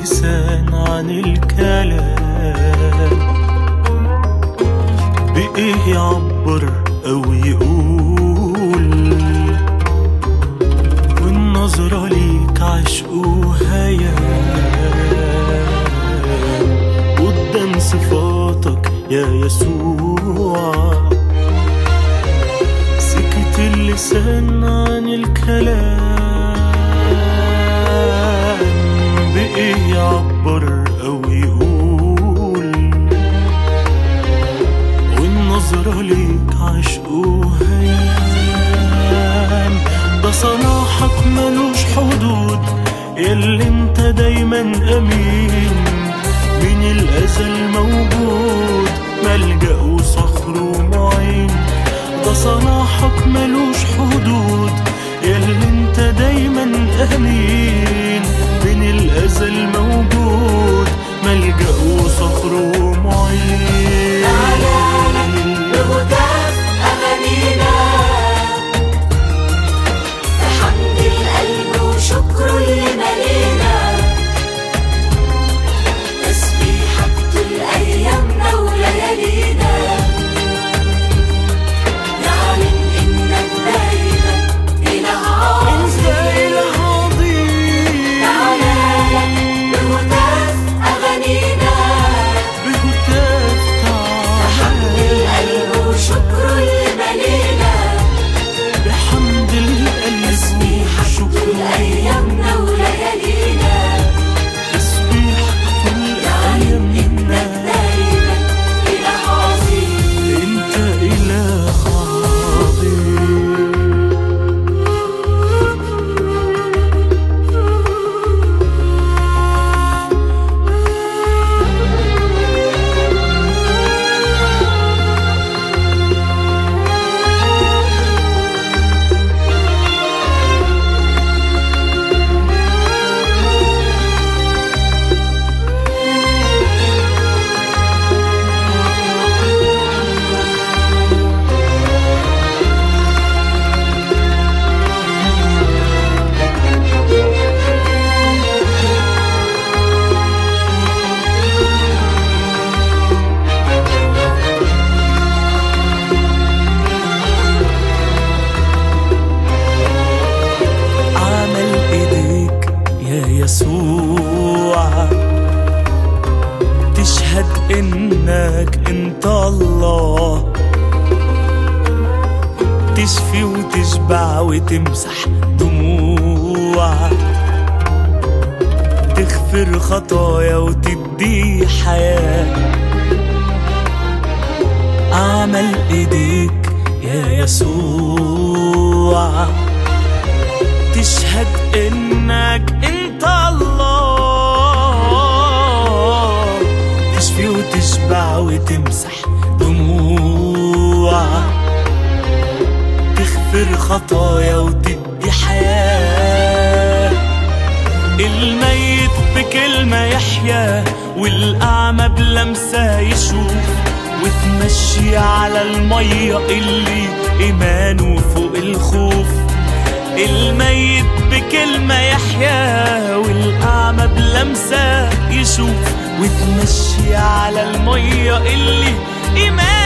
اللسان عن الكلام. بإيه يعبر أو يقول؟ والنظرة ليك عشق وهيام قدام صفاتك يا يسوع. سكت اللسان عن الكلام. بإيه يعبر أو يقول والنظرة ليك عشق وهيام ده صلاحك ملوش حدود ياللي انت دايما أمين. من الازل موجود انك انت الله. تشفي وتشبع وتمسح دموع. تغفر خطايا وتدي حياة. عمل إيديك يا يسوع. تشهد إنك انت الله. وتشبع وتمسح دموع. تغفر خطايا وتدي حياة. الميت بكلمة يحيا والأعمى بلمسة يشوف. وتمشي على المية اللي إيمانه فوق الخوف. الميت بكلمة يحيا والأعمى بلمسة يشوف. وتمشي على المية اللي إيمانه